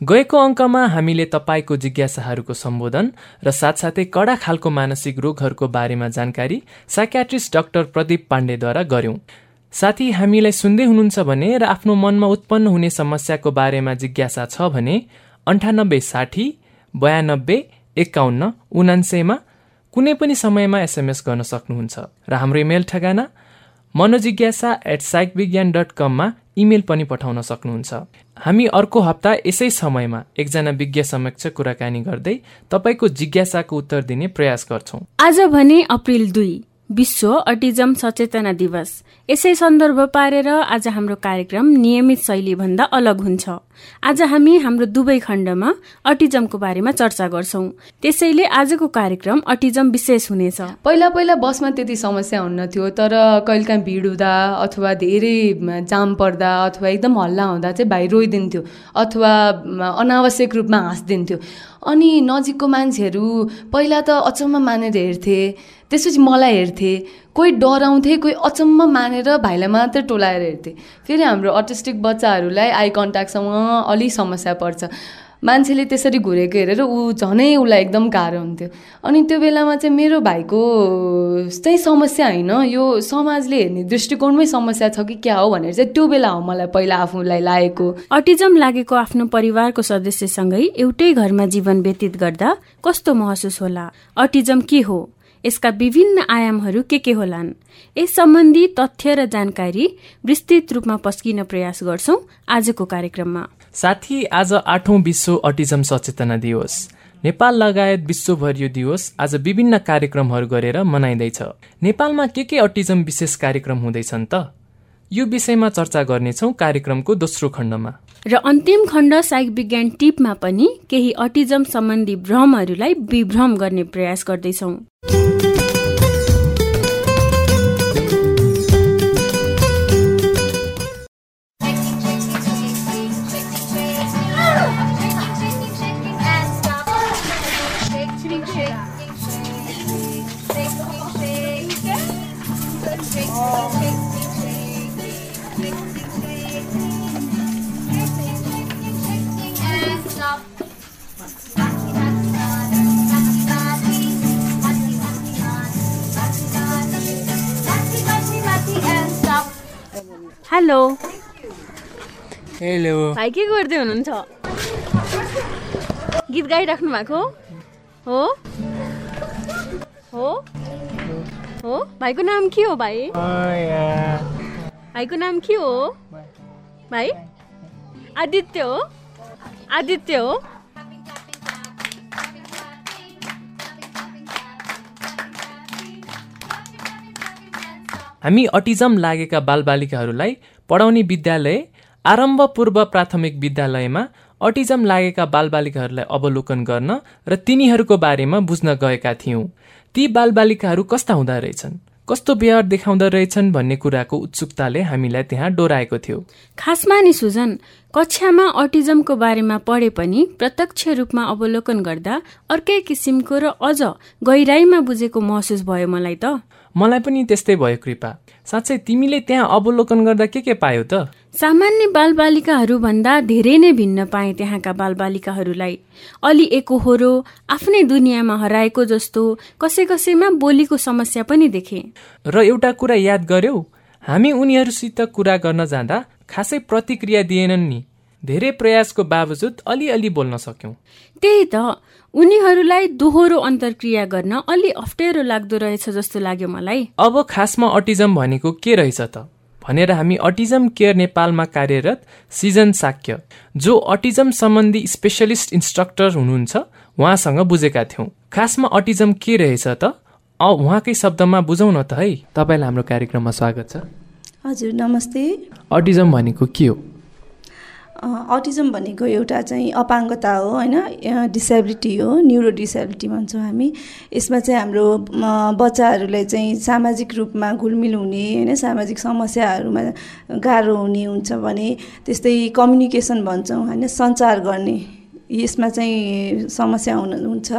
गएको अङ्कमा हामीले तपाईँको जिज्ञासाहरूको सम्बोधन र साथसाथै कडा खालको मानसिक रोगहरूको बारेमा जानकारी साइक्याट्रिस्ट डाक्टर प्रदीप पाण्डेद्वारा गर्यौं। साथी हामीलाई सुन्दै हुनुहुन्छ भने र आफ्नो मनमा उत्पन्न हुने समस्याको बारेमा जिज्ञासा छ भने अन्ठानब्बे साठी बयानब्बे एकाउन्न उनान्सयमा कुनै पनि समयमा एसएमएस गर्न सक्नुहुन्छ। र हाम्रो इमेल ठेगाना Manojigyasa at psych Vigyan dot कममा इमेल पनि पठाउन सक्नुहुन्छ। हामी अर्को हप्ता यसै समयमा एकजना विज्ञ समक्ष कुराकानी गर्दै तपाईँको जिज्ञासाको उत्तर दिने प्रयास गर्छौँ। आज भने अप्रिल दुई। विश्व अटिजम सचेतना दिवस। यसै सन्दर्भ पारेर आज हाम्रो कार्यक्रम नियमित शैली भन्दा अलग हुन्छ। आज हामी हाम्रो दुवै खण्डमा अटिजमको बारेमा चर्चा गर्छौ। त्यसैले आजको कार्यक्रम अटिजम विशेष हुनेछ। पहिला पहिला बसमा त्यति समस्या हुन्न थियो तर कहिलेकाहीँ भिड हुँदा अथवा धेरै जाम पर्दा अथवा एकदम हल्ला हुँदा चाहिँ भाइ रोइदिन्थ्यो अथवा अनावश्यक रूपमा हाँसिदिन्थ्यो। अनि नजिकको मान्छेहरू पहिला त अचम्म मानेर हेर्थे त्यसपछि मलाई हेर्थे कोही डराउँथे कोही अचम्म मानेर भाइलाई मात्रै टोलाएर हेर्थे। फेरि हाम्रो अटिस्टिक बच्चाहरूलाई आई कन्ट्याक्टसँग अलिक समस्या पर्छ। मान्छेले त्यसरी घुरेको हेरेर ऊ झनै उसलाई एकदम गाह्रो हुन्थ्यो। अनि त्यो बेलामा चाहिँ मेरो भाइको चाहिँ समस्या होइन यो समाजले हेर्ने दृष्टिकोणमै समस्या छ कि क्या हो भनेर चाहिँ त्यो बेला हो मलाई पहिला आफूलाई लागेको। अटिजम लागेको आफ्नो परिवारको सदस्यसँगै एउटै घरमा जीवन व्यतीत गर्दा कस्तो महसुस होला? अटिजम के हो? यसका विभिन्न आयामहरू के के होलान्? यस सम्बन्धी तथ्य र जानकारी विस्तृत रूपमा पस्किन प्रयास गर्छौ आजको कार्यक्रममा। साथी आज आठौं विश्व अटिजम सचेतना दिवस। नेपाल लगायत विश्वभर यो दिवस आज विभिन्न कार्यक्रमहरू गरेर मनाइँदैछ। नेपालमा के के अटिजम विशेष कार्यक्रम हुँदैछन् त? यो विषयमा चर्चा गर्नेछौ कार्यक्रमको दोस्रो खण्डमा। र अन्तिम खण्ड साइक विज्ञान टिपमा पनि केही अटिजम सम्बन्धी भ्रमहरूलाई विभ्रम गर्ने प्रयास गर्दैछौ। हेलो हेलो भाइ के गर्दै हुनुहुन्छ? गीत गाइराख्नु भएको? हो? हो? हो? भाइको नाम के हो भाइ? भाइको नाम के हो? भाइ? आदित्य हो? आदित्य हो? हामी अटिजम लागेका बालबालिकाहरूलाई पढाउने विद्यालय आरम्भ पूर्व प्राथमिक विद्यालयमा अटिजम लागेका बालबालिकाहरूलाई अवलोकन गर्न र तिनीहरूको बारेमा बुझ्न गएका थियौँ। ती बालबालिकाहरू कस्ता हुँदो रहेछन्? कस्तो व्यवहार देखाउँदो रहेछन् भन्ने कुराको उत्सुकताले हामीलाई त्यहाँ डोराएको थियो। खासमा नि सुजन कक्षामा अटिजमको बारेमा पढे पनि प्रत्यक्ष रूपमा अवलोकन गर्दा अर्कै किसिमको र अझ गहिराईमा बुझेको महसुस भयो मलाई त। मलाई पनि त्यस्तै भयो कृपा। साँच्चै तिमीले त्यहाँ अवलोकन गर्दा के के पायो त? सामान्य बालबालिकाहरू भन्दा धेरै नै भिन्न पाए त्यहाँका बालबालिकाहरूलाई। अलि एकहोरो आफ्नै दुनियाँमा हराएको जस्तो कसै कसैमा बोलीको समस्या पनि देखे। र एउटा कुरा याद गर्यौ हामी उनीहरूसित कुरा गर्न जाँदा खासै प्रतिक्रिया दिएनन् नि। धेरै प्रयासको बावजुद अलिअलि बोल्न सक्यौं। त्यही त उनीहरूलाई दोहोरो अन्तर्क्रिया गर्न अलि अप्ठ्यारो लाग्दो रहेछ जस्तो लाग्यो मलाई। अब खासमा अटिजम भनेको के रहेछ त? भनेर हामी अटिजम केयर नेपालमा कार्यरत सिजन साक्य जो अटिजम सम्बन्धी स्पेसलिस्ट इन्स्ट्रक्टर हुनुहुन्छ उहाँसँग बुझेका थियौँ। खासमा अटिजम के रहेछ त? उहाँकै शब्दमा बुझौँ न त है। तपाईँलाई हाम्रो कार्यक्रममा स्वागत छ। हजुर नमस्ते। अटिजम भनेको के हो? अटिजम भनेको एउटा चाहिँ अपाङ्गता हो होइन? डिसेबिलिटी हो न्युरो डिसेबिलिटी भन्छौँ हामी। यसमा चाहिँ हाम्रो बच्चाहरूलाई चाहिँ सामाजिक रूपमा घुलमिल हुने होइन? सामाजिक समस्याहरूमा गाह्रो हुने हुन्छ भने त्यस्तै कम्युनिकेसन भन्छौँ होइन? सञ्चार गर्ने। यसमा चाहिँ समस्या हुन हुन्छ।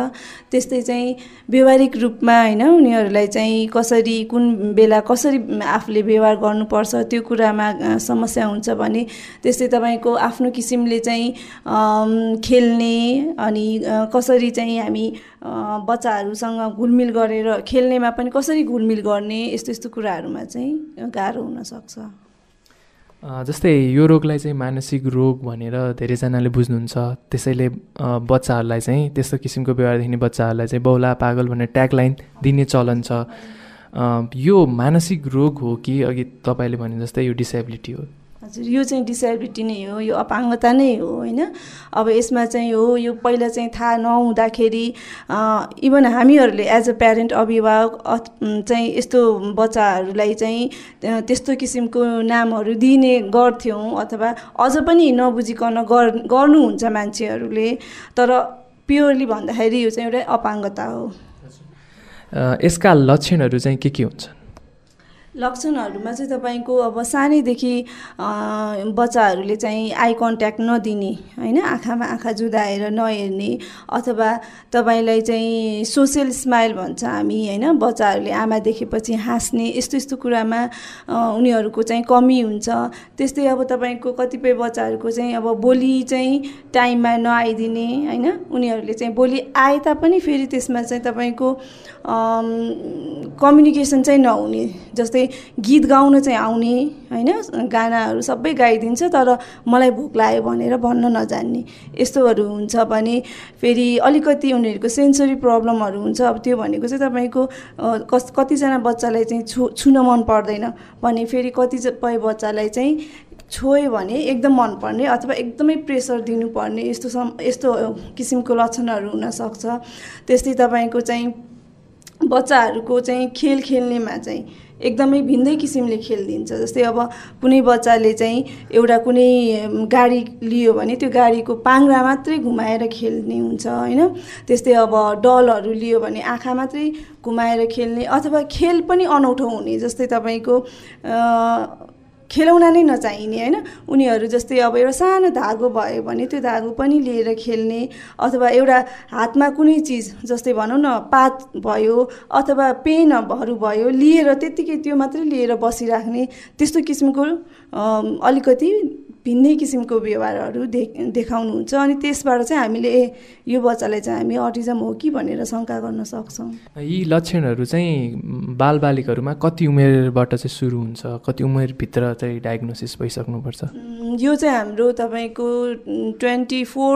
त्यस्तै चाहिँ व्यवहारिक रूपमा होइन उनीहरूलाई चाहिँ कसरी कुन बेला कसरी आफूले व्यवहार गर्नुपर्छ त्यो कुरामा समस्या हुन्छ भने त्यस्तै तपाईँको आफ्नो किसिमले चाहिँ खेल्ने अनि कसरी चाहिँ हामी बच्चाहरूसँग घुलमिल गरेर खेल्नेमा पनि कसरी घुलमिल गर्ने यस्तो यस्तो कुराहरूमा चाहिँ गाह्रो हुनसक्छ जस्तै यो रोगलाई चाहिँ मानसिक रोग भनेर धेरैजनाले बुझ्नुहुन्छ। त्यसैले बच्चाहरूलाई चाहिँ त्यस्तो किसिमको व्यवहार देख्ने बच्चाहरूलाई चाहिँ बौला पागल भनेर ट्यागलाइन दिने चलन छ। यो मानसिक रोग हो कि अघि तपाईँले भने जस्तै यो डिसेबिलिटी हो? हजुर यो चाहिँ डिसेबिलिटी नै हो यो अपाङ्गता नै हो होइन? अब यसमा चाहिँ हो यो पहिला चाहिँ थाहा नहुँदाखेरि इभन हामीहरूले एज अ प्यारेन्ट अभिभावक चाहिँ यस्तो बच्चाहरूलाई चाहिँ त्यस्तो किसिमको नामहरू दिने गर्थ्यौँ अथवा अझ पनि नबुझिकन गर् गर्नुहुन्छ मान्छेहरूले तर प्योरली भन्दाखेरि यो चाहिँ एउटा अपाङ्गता हो। यसका लक्षणहरू चाहिँ के के हुन्छ लक्षणहरूमा चाहिँ तपाईँको अब सानैदेखि बच्चाहरूले चाहिँ आई कन्ट्याक्ट नदिने होइन? आँखामा आँखा जुदाएर नहेर्ने अथवा तपाईँलाई चाहिँ सोसियल स्माइल भन्छ हामी होइन? बच्चाहरूले आमा देखेपछि हाँस्ने यस्तो यस्तो कुरामा उनीहरूको चाहिँ कमी हुन्छ। त्यस्तै अब तपाईँको कतिपय बच्चाहरूको चाहिँ अब बोली चाहिँ टाइममा नआइदिने होइन? उनीहरूले चाहिँ बोली आए तापनि फेरि त्यसमा चाहिँ तपाईँको कम्युनिकेसन चाहिँ नहुने जस्तै गीत गाउन चाहिँ आउने होइन? गानाहरू सबै गाइदिन्छ तर मलाई भोक लाग्यो भनेर भन्न नजान्ने। यस्तोहरू हुन्छ भने फेरि अलिकति उनीहरूको सेन्सरी प्रब्लमहरू हुन्छ। अब त्यो भनेको चाहिँ तपाईँको कस कतिजना बच्चालाई चाहिँ छु छुन मन पर्दैन भने फेरि कतिपय बच्चालाई चाहिँ छोयो भने एकदम मनपर्ने अथवा एकदमै प्रेसर दिनुपर्ने यस्तो सम यस्तो किसिमको लक्षणहरू हुनसक्छ। त्यस्तै तपाईँको चाहिँ बच्चाहरूको चाहिँ खेल खेल्नेमा चाहिँ एकदमै भिन्दै किसिमले खेलिदिन्छ। जस्तै अब कुनै बच्चाले चाहिँ एउटा कुनै गाडी लियो भने त्यो गाडीको पाङ्रा मात्रै घुमाएर खेल्ने हुन्छ होइन? त्यस्तै अब डलहरू लियो भने आँखा मात्रै घुमाएर खेल्ने अथवा खेल पनि अनौठो हुने जस्तै तपाईँको खेलौना नै नचाहिने होइन? उनीहरू जस्तै अब एउटा सानो धागो भयो भने त्यो धागो पनि लिएर खेल्ने अथवा एउटा हातमा कुनै चिज जस्तै भनौँ न पात भयो अथवा पेनहरू भयो लिएर त्यत्तिकै त्यो मात्रै लिएर बसिराख्ने त्यस्तो किसिमको अलिकति भिन्नै किसिमको व्यवहारहरू देख देखाउनुहुन्छ अनि त्यसबाट चाहिँ हामीले ए यो बच्चालाई चाहिँ हामी अटिजम हो कि भनेर शङ्का गर्न सक्छौँ। यी लक्षणहरू चाहिँ बालबालिकाहरूमा कति उमेरबाट चाहिँ सुरु हुन्छ कति उमेरभित्र चाहिँ डायग्नोसिस भइसक्नुपर्छ? यो चाहिँ हाम्रो तपाईँको ट्वेन्टी फोर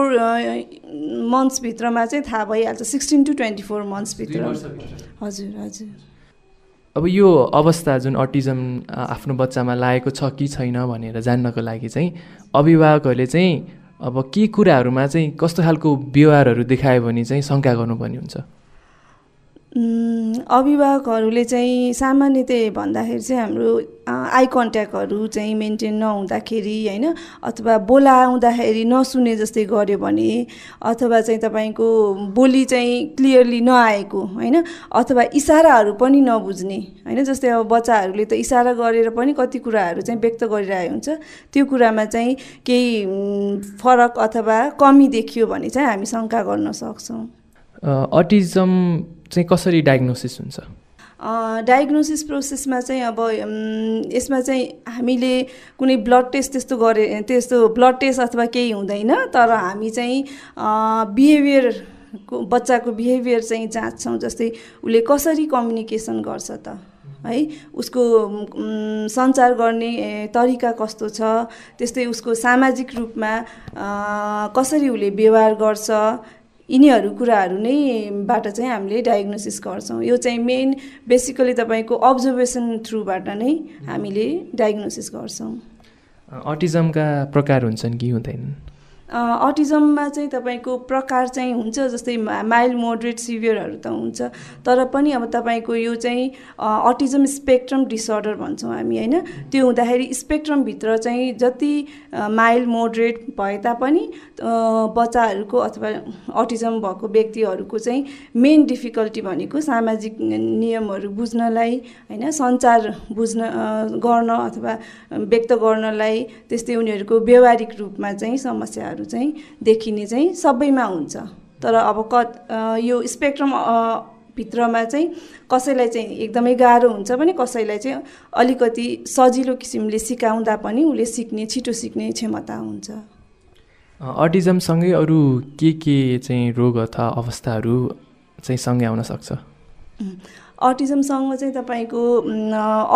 मन्थ्सभित्रमा चाहिँ थाहा भइहाल्छ सिक्सटिन टु ट्वेन्टी फोर मन्थ्सभित्र हजुर हजुर। अब यो अवस्था जुन अटिजम आफ्नो बच्चामा लागेको छ कि छैन भनेर जान्नको लागि चाहिँ अभिभावकहरूले चाहिँ अब के कुराहरूमा चाहिँ कस्तो खालको व्यवहारहरू देखायो भने चाहिँ शङ्का गर्नुपर्ने हुन्छ? अभिभावकहरूले चाहिँ सामान्यतया भन्दाखेरि चाहिँ हाम्रो आई कन्ट्याक्टहरू चाहिँ मेन्टेन नहुँदाखेरि होइन अथवा बोलाउँदाखेरि नसुने जस्तै गऱ्यो भने अथवा चाहिँ तपाईँको बोली चाहिँ क्लियरली नआएको होइन अथवा इसाराहरू पनि नबुझ्ने होइन जस्तै अब बच्चाहरूले त इसारा गरेर पनि कति कुराहरू चाहिँ व्यक्त गरिरहेको हुन्छ त्यो कुरामा चाहिँ केही फरक अथवा कमी देखियो भने चाहिँ हामी शङ्का गर्न सक्छौँ। अटिजम चाहिँ कसरी डायग्नोसिस हुन्छ? डायग्नोसिस प्रोसेसमा चाहिँ अब यसमा चाहिँ हामीले कुनै ब्लड टेस्ट त्यस्तो गरे त्यस्तो ब्लड टेस्ट अथवा केही हुँदैन तर हामी चाहिँ बिहेभियर बच्चाको बिहेभियर चाहिँ जाँच्छौँ जस्तै उसले कसरी कम्युनिकेसन गर्छ त है? उसको सञ्चार गर्ने तरिका कस्तो छ? त्यस्तै उसको सामाजिक रूपमा कसरी उसले व्यवहार गर्छ? यिनीहरू कुराहरू नै बाट चाहिँ हामीले डायग्नोसिस गर्छौँ। यो चाहिँ मेन बेसिकली तपाईँको अब्जर्भेसन थ्रुबाट नै हामीले डायग्नोसिस गर्छौँ। अटिजमका प्रकार हुन्छन् कि हुँदैनन्? अटिजममा चाहिँ तपाईँको प्रकार चाहिँ हुन्छ जस्तै माइल्ड मोडरेट सिभियरहरू त हुन्छ। तर पनि अब तपाईँको यो चाहिँ अटिजम स्पेक्ट्रम डिसअर्डर भन्छौँ हामी होइन? त्यो हुँदाखेरि स्पेक्ट्रमभित्र चाहिँ जति माइल्ड मोडरेट भए तापनि बच्चाहरूको अथवा अटिजम भएको व्यक्तिहरूको चाहिँ मेन डिफिकल्टी भनेको सामाजिक नियमहरू बुझ्नलाई होइन? सञ्चार बुझ्न गर्न अथवा व्यक्त गर्नलाई त्यस्तै उनीहरूको व्यवहारिक रूपमा चाहिँ समस्याहरू चाहिँ देखिने चाहिँ सबैमा हुन्छ। तर अब क यो स्पेक्ट्रम भित्रमा चाहिँ कसैलाई चाहिँ एकदमै गाह्रो हुन्छ भने कसैलाई चाहिँ अलिकति सजिलो किसिमले सिकाउँदा पनि उसले सिक्ने छिटो सिक्ने क्षमता हुन्छ। अटिजमसँगै अरू के के चाहिँ रोग अथवा अवस्थाहरू चाहिँ सँगै आउन सक्छ? अटिजमसँग चाहिँ तपाईँको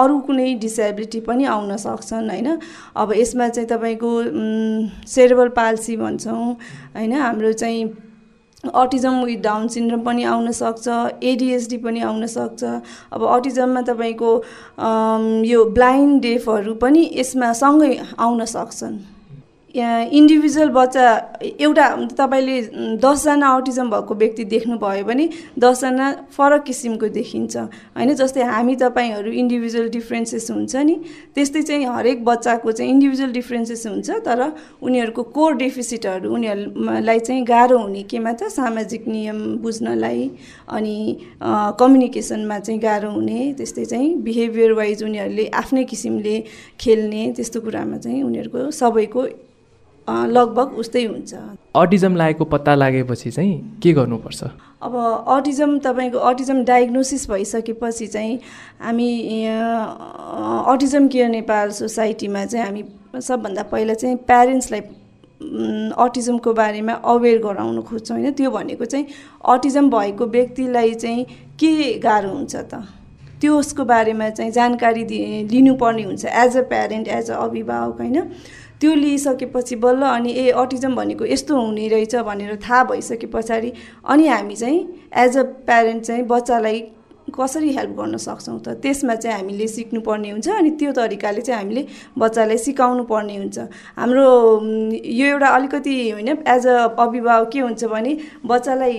अरू कुनै डिसेबिलिटी पनि आउन सक्छन् होइन? अब यसमा चाहिँ तपाईँको सेरेबल पाल्सी भन्छौँ होइन? हाम्रो चाहिँ अटिजम विथ डाउन सिन्ड्रोम पनि आउन सक्छ एडिएसडी पनि आउन सक्छ। अब अटिजममा तपाईँको यो ब्लाइन्ड डेफहरू पनि यसमा सँगै आउन सक्छन्। इन्डिभिजुअल बच्चा एउटा तपाईँले दसजना अटिजम भएको व्यक्ति देख्नुभयो भने दसजना फरक किसिमको देखिन्छ। होइन जस्तै हामी तपाईँहरू इन्डिभिजुअल डिफ्रेन्सेस हुन्छ नि त्यस्तै चाहिँ हरेक बच्चाको चाहिँ इन्डिभिजुअल डिफ्रेन्सेस हुन्छ तर उनीहरूको कोर डेफिसिटहरू उनीहरूलाई चाहिँ गाह्रो हुने केमा त सामाजिक नियम बुझ्नलाई अनि कम्युनिकेसनमा चाहिँ गाह्रो हुने त्यस्तै चाहिँ बिहेभियर वाइज उनीहरूले आफ्नै किसिमले खेल्ने त्यस्तो कुरामा चाहिँ उनीहरूको सबैको लगभग उस्तै हुन्छ। अटिजम लागेको पत्ता लागेपछि चाहिँ के गर्नुपर्छ? अब अटिजम तपाईँको अटिजम डायग्नोसिस भइसकेपछि चाहिँ हामी अटिजम केयर नेपाल सोसाइटीमा चाहिँ हामी सबभन्दा पहिला चाहिँ प्यारेन्ट्सलाई अटिजमको बारेमा अवेर गराउन खोज्छौँ होइन? त्यो भनेको चाहिँ अटिजम भएको व्यक्तिलाई चाहिँ के गाह्रो हुन्छ त? त्यो उसको बारेमा चाहिँ जानकारी लिनुपर्ने हुन्छ as a parent as a अभिभावक होइन? त्यो लिइसकेपछि बल्ल अनि ए अटिजम भनेको यस्तो हुने रहेछ भनेर थाहा भइसके पछाडि अनि हामी चाहिँ एज अ प्यारेन्ट चाहिँ बच्चालाई कसरी हेल्प गर्न सक्छौँ त? त्यसमा चाहिँ हामीले सिक्नुपर्ने हुन्छ अनि त्यो तरिकाले चाहिँ हामीले बच्चालाई सिकाउनु पर्ने हुन्छ। हाम्रो यो एउटा अलिकति होइन एज अ अभिभावक के हुन्छ भने बच्चालाई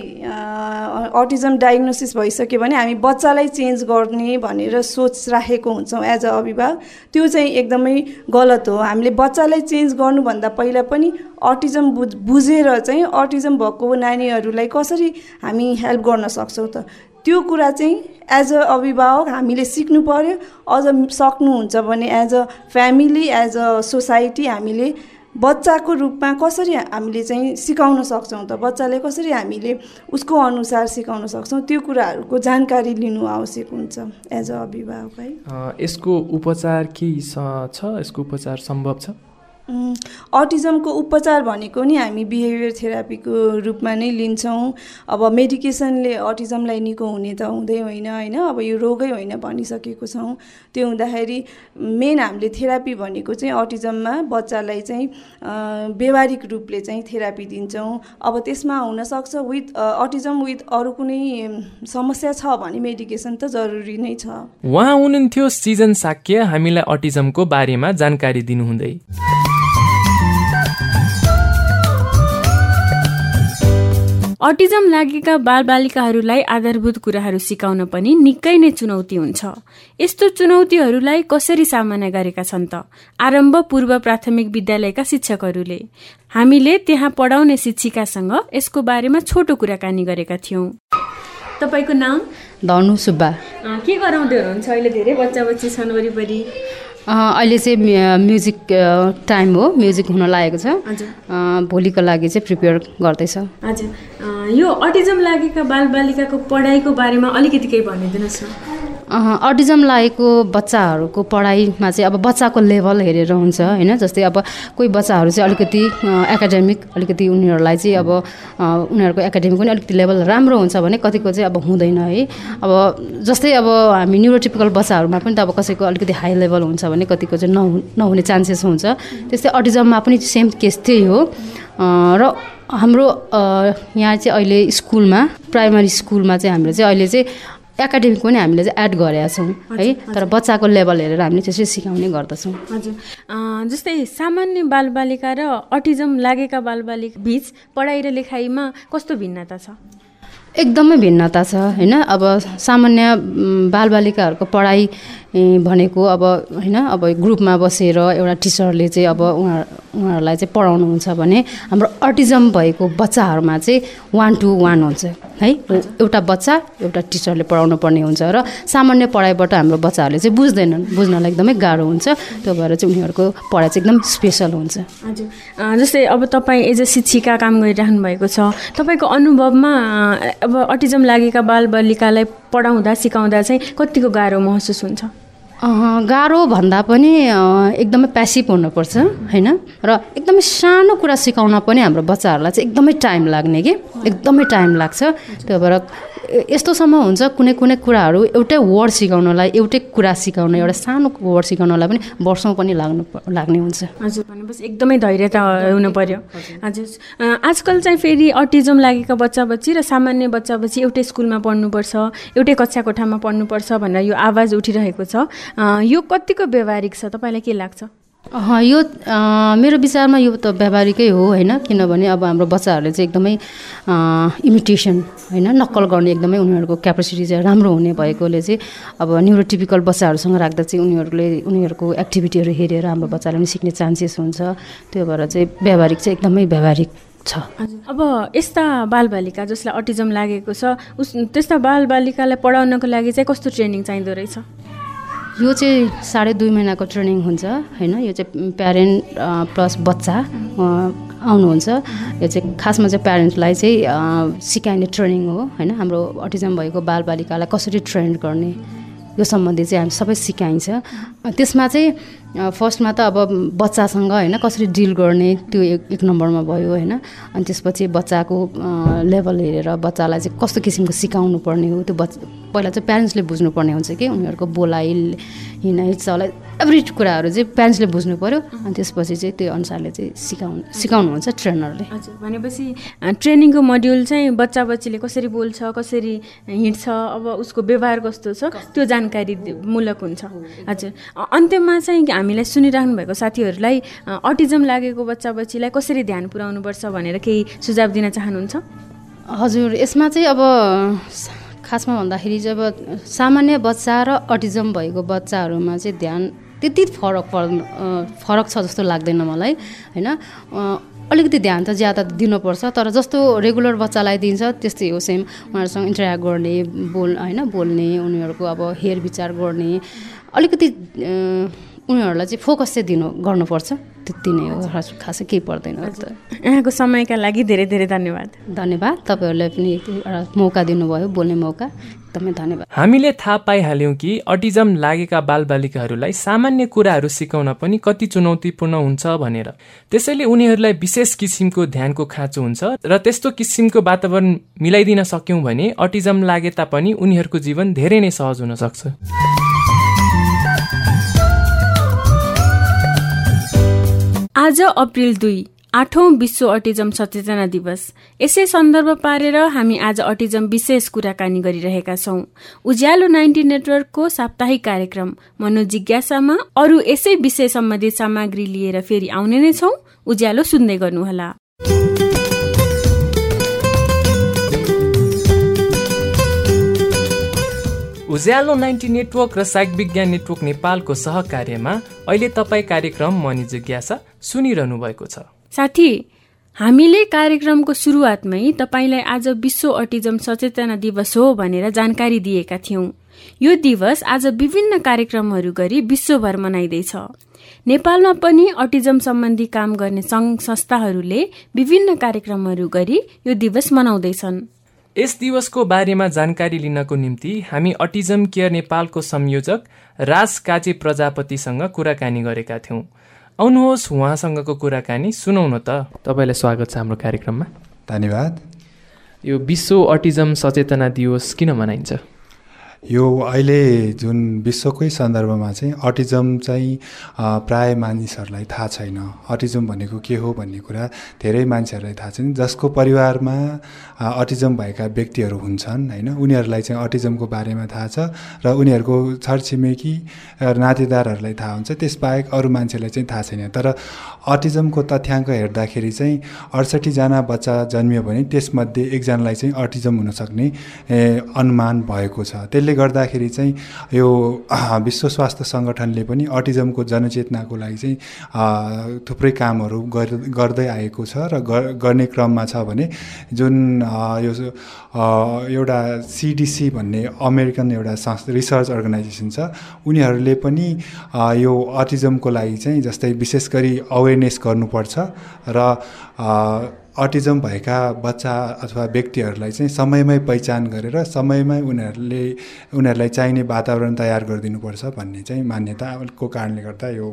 अटिजम डायग्नोसिस भइसक्यो भने हामी बच्चालाई चेन्ज गर्ने भनेर सोच राखेको हुन्छौँ एज अ अभिभावक। त्यो चाहिँ एकदमै गलत हो। हामीले बच्चालाई चेन्ज गर्नुभन्दा पहिला पनि अटिजम बुझ बुझेर चाहिँ अटिजम भएको नानीहरूलाई कसरी हामी हेल्प गर्न सक्छौँ त? त्यो कुरा चाहिँ एज अ अभिभावक हामीले सिक्नु पऱ्यो अझ सक्नुहुन्छ भने as a family as a society हामीले बच्चाको रूपमा कसरी हामीले चाहिँ सिकाउन सक्छौँ त? बच्चाले कसरी हामीले उसको अनुसार सिकाउन सक्छौँ? त्यो कुराहरूको जानकारी लिनु आवश्यक हुन्छ एज अ अभिभावक है। यसको उपचार के छ? यसको उपचार सम्भव छ? अटिजमको उपचार भनेको नि हामी बिहेभियर थेरापीको रूपमा नै लिन्छौँ। अब मेडिकेसनले अटिजमलाई निको हुने त हुँदै होइन होइन? अब यो रोगै होइन भनिसकेको छौँ। त्यो हुँदाखेरि मेन हामीले थेरापी भनेको चाहिँ अटिजममा बच्चालाई चाहिँ व्यवहारिक रूपले चाहिँ थेरापी दिन्छौँ। अब त्यसमा हुनसक्छ विथ अटिजम विथ अरू कुनै समस्या छ भने मेडिकेसन त जरुरी नै छ। उहाँ हुनुहुन्थ्यो सिजन साक्य हामीलाई अटिजमको बारेमा जानकारी दिनुहुँदै। अटिजम लागेका बालबालिकाहरूलाई आधारभूत कुराहरू सिकाउन पनि निकै नै चुनौती हुन्छ। यस्तो चुनौतीहरूलाई कसरी सामना गरेका छन् त? आरम्भ पूर्व प्राथमिक विद्यालयका शिक्षकहरूले। हामीले त्यहाँ पढाउने शिक्षिकासँग यसको बारेमा छोटो कुराकानी गरेका थियौँ। तपाईँको नाम? धनु सुब्बा। के गराउँदै हुनुहुन्छ? अहिले धेरै बच्चा बच्ची छन् वरिपरि। अहिले चाहिँ म्युजिक टाइम हो म्युजिक हुन लागेको छ। भोलिको लागि चाहिँ प्रिपेयर गर्दैछ। हजुर। यो अटिजम लागेका बालबालिकाको पढाइको बारेमा अलिकति केही भनिदिनुहोस् न। अटिजम लागेको बच्चाहरूको पढाइमा चाहिँ अब बच्चाको लेभल हेरेर हुन्छ होइन? जस्तै अब कोही बच्चाहरू चाहिँ अलिकति एकाडेमिक अलिकति उनीहरूलाई चाहिँ अब उनीहरूको एकाडेमिक पनि अलिकति लेभल राम्रो हुन्छ भने कतिको चाहिँ अब हुँदैन है? अब जस्तै अब हामी न्युरोटिपिकल बच्चाहरूमा पनि त अब कसैको अलिकति हाई लेभल हुन्छ भने कतिको चाहिँ नहु नहुने चान्सेस हुन्छ। त्यस्तै अटिजममा पनि सेम केस त्यही हो। र हाम्रो यहाँ चाहिँ अहिले स्कुलमा प्राइमरी स्कुलमा चाहिँ हाम्रो चाहिँ अहिले चाहिँ एकाडेमिक पनि हामीले चाहिँ एड गरेका छौँ है? तर बच्चाको लेभल हेरेर हामीले त्यसरी सिकाउने गर्दछौँ। हजुर। जस्तै सामान्य बालबालिका र अटिजम लागेका बालबालिका बिच पढाइ र लेखाइमा कस्तो भिन्नता छ? एकदमै भिन्नता छ होइन? अब सामान्य बालबालिकाहरूको पढाइ भनेको अब होइन अब ग्रुपमा बसेर एउटा टिचरले चाहिँ अब उहाँ उहाँहरूलाई चाहिँ पढाउनुहुन्छ भने हाम्रो अटिजम भएको बच्चाहरूमा चाहिँ वान टू वान हुन्छ है? एउटा बच्चा एउटा टिचरले पढाउनु पर्ने हुन्छ र सामान्य पढाइबाट हाम्रो बच्चाहरूले चाहिँ बुझ्दैनन् बुझ्नलाई एकदमै गाह्रो हुन्छ। त्यो भएर चाहिँ उनीहरूको पढाइ चाहिँ एकदम स्पेसल हुन्छ। हजुर। जस्तै अब तपाईँ एज अ शिक्षिका काम गरिराख्नु भएको छ तपाईँको अनुभवमा अब अटिजम लागेका बालबालिकालाई पढाउँदा सिकाउँदा चाहिँ कतिको गाह्रो महसुस हुन्छ? गाह्रो भन्दा पनि एकदमै प्यासिभ हुनुपर्छ होइन? र एकदमै सानो कुरा सिकाउन पनि हाम्रो बच्चाहरूलाई चाहिँ एकदमै टाइम लाग्ने कि? एकदमै टाइम लाग्छ। त्यो भएर यस्तोसम्म हुन्छ कुनै कुनै कुराहरू एउटै वर्ड सिकाउनलाई एउटै कुरा सिकाउन एउटा सानो वर्ड सिकाउनलाई पनि वर्षौँ पनि लाग्नु लाग्ने हुन्छ। हजुर भनेपछि एकदमै धैर्यता हुनु पर्यो हजुर। आजकल चाहिँ फेरि अटिजम लागेका बच्चा बच्ची र सामान्य बच्चा बच्ची एउटै स्कुलमा पढ्नुपर्छ एउटै कक्षा कोठामा पढ्नुपर्छ भनेर यो आवाज उठिरहेको छ। यो कतिको व्यवहारिक छ? तपाईँलाई के लाग्छ? यो मेरो विचारमा यो त व्यावहारिकै हो होइन? किनभने अब हाम्रो बच्चाहरूले चाहिँ एकदमै इमिटेसन होइन? नक्कल गर्ने एकदमै उनीहरूको क्यापेसिटी चाहिँ राम्रो हुने भएकोले चाहिँ अब न्युरोटिपिकल बच्चाहरूसँग राख्दा चाहिँ उनीहरूले उनीहरूको एक्टिभिटीहरू हेरेर हाम्रो बच्चाले पनि सिक्ने चान्सेस हुन्छ। त्यो भएर चाहिँ व्यावहारिक चाहिँ एकदमै व्यावहारिक छ। अब यस्ता बालबालिका जसलाई अटिजम लागेको छ उस त्यस्ता बालबालिकालाई पढाउनको लागि चाहिँ कस्तो ट्रेनिङ चाहिँदो रहेछ? यो चाहिँ साढे दुई महिनाको ट्रेनिङ हुन्छ होइन? यो चाहिँ प्यारेन्ट प्लस बच्चा आउनुहुन्छ। यो चाहिँ खासमा चाहिँ प्यारेन्ट्सलाई चाहिँ सिकाइने ट्रेनिङ हो होइन? हाम्रो अटिजम भएको बालबालिकालाई कसरी ट्रेन गर्ने यो सम्बन्धी चाहिँ हामी सबै सिकाइन्छ। त्यसमा चाहिँ फर्स्टमा त अब बच्चासँग होइन कसरी डिल गर्ने त्यो एक नम्बरमा भयो होइन। अनि त्यसपछि बच्चाको लेभल हेरेर बच्चालाई चाहिँ कस्तो किसिमको सिकाउनु पर्ने हो त्यो बच्चा पहिला चाहिँ प्यारेन्ट्सले बुझ्नुपर्ने हुन्छ कि उनीहरूको बोलाइ हिँडाइ चलाइ एभ्री कुराहरू चाहिँ प्यारेन्ट्सले बुझ्नु पऱ्यो अनि त्यसपछि चाहिँ त्यो अनुसारले चाहिँ सिकाउनु सिकाउनुहुन्छ ट्रेनरले। हजुर भनेपछि ट्रेनिङको मोड्युल चाहिँ बच्चा बच्चीले कसरी बोल्छ कसरी हिँड्छ अब उसको व्यवहार कस्तो छ त्यो जानकारी मूलक हुन्छ। हजुर अन्त्यमा चाहिँ हामीलाई सुनिराख्नु भएको साथीहरूलाई अटिजम लागेको बच्चा बच्चीलाई कसरी ध्यान पुर्याउनुपर्छ भनेर केही सुझाव दिन चाहनुहुन्छ? हजुर यसमा चाहिँ अब खासमा भन्दाखेरि चाहिँ अब सामान्य बच्चा र अटिजम भएको बच्चाहरूमा चाहिँ ध्यान त्यति फरक अ, फरक छ जस्तो लाग्दैन मलाई होइन? अलिकति ध्यान त ज्यादा दिनुपर्छ तर जस्तो रेगुलर बच्चालाई दिन्छ त्यस्तै हो सेम उनीहरूसँग इन्टरेक्ट गर्ने बोल होइन? बोल्ने उनीहरूको अब हेर विचार गर्ने अलिकति उनीहरूलाई चाहिँ फोकस चाहिँ दिनु गर्नुपर्छ। त्यति नै हो। खास केही पर्दैन त। यहाँको समयका लागि धेरै धेरै धन्यवाद। धन्यवाद। तपाईँहरूलाई पनि एउटा मौका दिनुभयो बोल्ने मौका। एकदमै धन्यवाद। हामीले थाहा पाइहाल्यौँ कि अटिजम लागेका बालबालिकाहरूलाई सामान्य कुराहरू सिकाउन पनि कति चुनौतीपूर्ण हुन्छ भनेर। त्यसैले उनीहरूलाई विशेष किसिमको ध्यानको खाँचो हुन्छ र त्यस्तो किसिमको वातावरण मिलाइदिन सक्यौँ भने अटिजम लागे तापनि उनीहरूको जीवन धेरै नै सहज हुन सक्छ। आज अप्रिल दुई आठौँ विश्व अटिजम सचेतना दिवस। यसै सन्दर्भ पारेर हामी आज अटिजम विशेष कुराकानी गरिरहेका छौँ। उज्यालो नाइन्टी नेटवर्कको साप्ताहिक कार्यक्रम। मनोजिज्ञासामा अरू यसै विषय सम्बन्धित सामग्री लिएर फेरि आउने नै छौँ। उज्यालो सुन्दै गर्नुहोला। उज्यालो नाइन्टी नेटवर्क र साइक विज्ञान नेटवर्क नेपालको सहकार्यमा अहिले तपाईँ कार्यक्रम मनी जिज्ञासा सुनिरहनु भएको छ। साथी हामीले कार्यक्रमको सुरुवातमै तपाईँलाई आज विश्व अटिजम सचेतना दिवस हो भनेर जानकारी दिएका थियौं। यो दिवस आज विभिन्न कार्यक्रमहरू गरी विश्वभर मनाइँदैछ। नेपालमा पनि अटिजम सम्बन्धी काम गर्ने सङ्घ संस्थाहरूले विभिन्न कार्यक्रमहरू गरी यो दिवस मनाउँदैछन्। यस दिवसको बारेमा जानकारी लिनको निम्ति हामी अटिजम केयर नेपालको संयोजक राज काजे प्रजापतिसँग कुराकानी गरेका थियौँ। आउनुहोस् उहाँसँगको कुराकानी सुनौ न त। तपाईँलाई स्वागत छ हाम्रो कार्यक्रममा। धन्यवाद। यो विश्व अटिजम सचेतना दिवस किन मनाइन्छ? यो अहिले जुन विश्वकै सन्दर्भमा चाहिँ अटिजम चाहिँ प्राय मानिसहरूलाई थाहा छैन। अटिजम भनेको के हो भन्ने कुरा धेरै मान्छेहरूलाई थाहा छैन। जसको परिवारमा अटिजम भएका व्यक्तिहरू हुन्छन् होइन उनीहरूलाई चाहिँ अटिजमको बारेमा थाहा छ र उनीहरूको छरछिमेकी नातेदारहरूलाई थाहा हुन्छ। त्यसबाहेक अरू मान्छेलाई चाहिँ थाहा छैन। तर अटिजमको तथ्याङ्क हेर्दाखेरि चाहिँ अडसट्ठीजना बच्चा जन्मियो भने त्यसमध्ये एकजनालाई चाहिँ अटिजम हुनसक्ने अनुमान भएको छ। त्यसले गर्दाखेरि चाहिँ यो विश्व स्वास्थ्य सङ्गठनले पनि अटिजमको जनचेतनाको लागि चाहिँ थुप्रै कामहरू गर्दै आएको छ र गर्ने क्रममा छ भने जुन यो एउटा सिडिसी भन्ने अमेरिकन एउटा रिसर्च अर्गनाइजेसन छ उनीहरूले पनि यो अटिजमको लागि चाहिँ जस्तै विशेष गरी अवेरनेस गर्नुपर्छ र अटिजम भएका बच्चा अथवा व्यक्तिहरूलाई चाहिँ समयमै पहिचान गरेर समयमै उनीहरूले उनीहरूलाई चाहिने वातावरण तयार गरिदिनुपर्छ भन्ने चाहिँ मान्यताको कारणले गर्दा यो